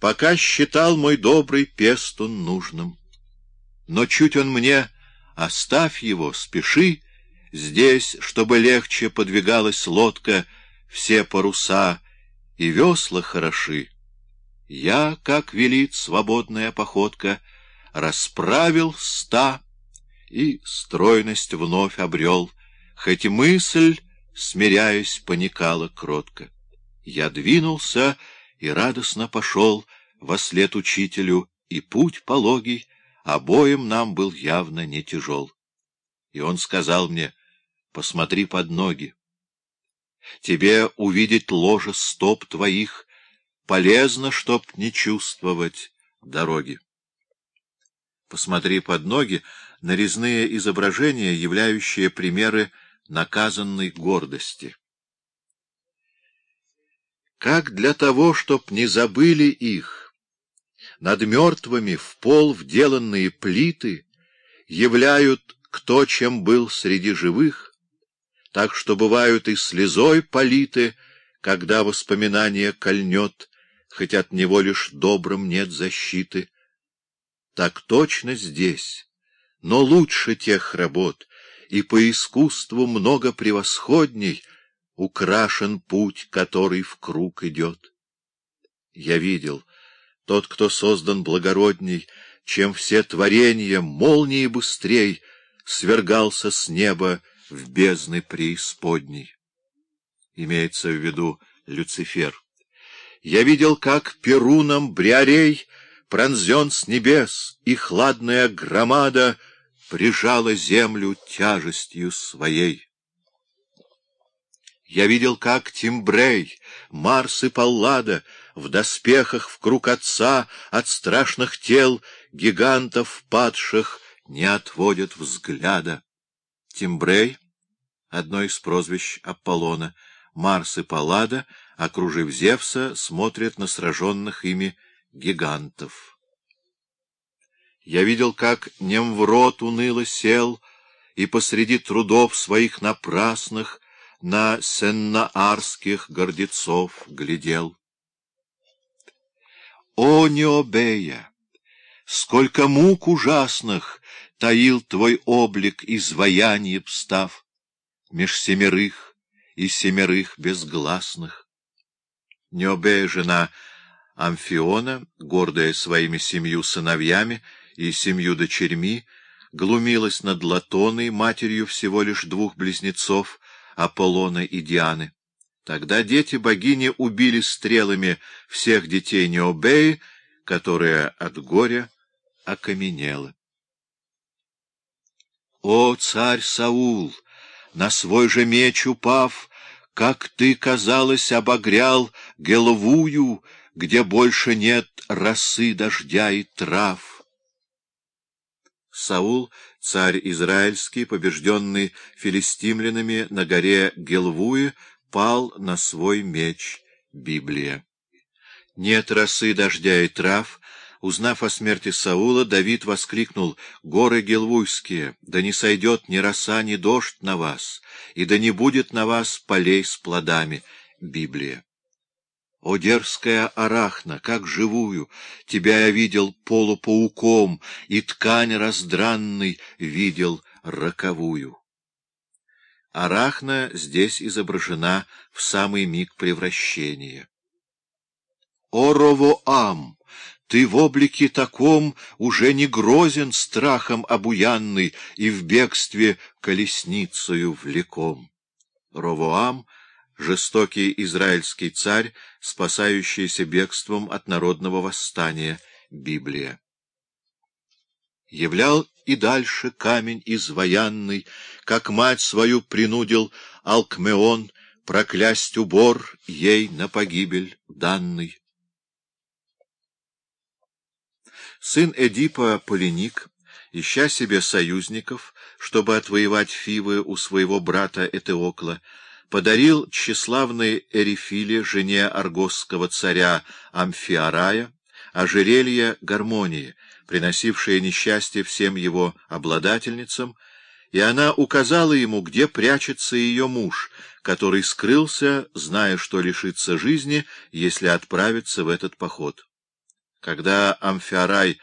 пока считал мой добрый пестун нужным. Но чуть он мне «оставь его, спеши», здесь, чтобы легче подвигалась лодка, все паруса и весла хороши. Я, как велит свободная походка, расправил ста и стройность вновь обрел, хоть мысль, смиряясь, поникала кротко. Я двинулся и радостно пошел во след учителю, и путь пологий обоим нам был явно не тяжел. И он сказал мне, посмотри под ноги. Тебе увидеть ложе стоп твоих полезно, чтоб не чувствовать дороги. Посмотри под ноги нарезные изображения, являющие примеры наказанной гордости. Как для того, чтоб не забыли их, над мертвыми в пол вделанные плиты являют кто чем был среди живых, так что бывают и слезой политы, когда воспоминание кольнет, хоть от него лишь добрым нет защиты. Так точно здесь, но лучше тех работ, и по искусству много превосходней украшен путь, который в круг идет. Я видел, тот, кто создан благородней, чем все творения, молнии быстрей, свергался с неба в бездны преисподней. Имеется в виду Люцифер. Я видел, как перуном Бриарей пронзен с небес, и хладная громада прижала землю тяжестью своей. Я видел, как Тимбрей, Марс и Паллада в доспехах в круг отца от страшных тел гигантов падших не отводят взгляда. Тимбрей — одно из прозвищ Аполлона, Марс и Паллада, окружив Зевса, смотрят на сраженных ими гигантов. Я видел, как Немврод уныло сел и посреди трудов своих напрасных на сеннаарских гордецов глядел. О, Необея! Сколько мук ужасных таил твой облик, изваяние встав, меж семерых и семерых безгласных. Необея жена Амфиона, гордая своими семью сыновьями и семью дочерьми, глумилась над Латоной, матерью всего лишь двух близнецов, Аполлона и Дианы. Тогда дети богини убили стрелами всех детей Необеи, которая от горя окаменела. О, царь Саул, на свой же меч упав, как ты, казалось, обогрял Гелвую, где больше нет росы, дождя и трав. Саул, царь израильский, побежденный филистимлянами на горе Гелвуе, пал на свой меч Библия. Нет росы, дождя и трав, Узнав о смерти Саула, Давид воскликнул, «Горы Гелвуйские, да не сойдет ни роса, ни дождь на вас, и да не будет на вас полей с плодами». Библия. О, дерзкая арахна, как живую, тебя я видел полупауком, и ткань раздранной видел роковую. Арахна здесь изображена в самый миг превращения. О, Ровоам! Ты в облике таком уже не грозен страхом обуянный и в бегстве колесницею влеком. Ровоам — жестокий израильский царь, спасающийся бегством от народного восстания. Библия. Являл и дальше камень изваянный, как мать свою принудил Алкмеон проклясть убор ей на погибель данный. Сын Эдипа Полиник, ища себе союзников, чтобы отвоевать Фивы у своего брата Этеокла, подарил тщеславной Эрифиле, жене аргосского царя Амфиарая, ожерелье гармонии, приносившее несчастье всем его обладательницам, и она указала ему, где прячется ее муж, который скрылся, зная, что лишится жизни, если отправится в этот поход. Когда Амфиарай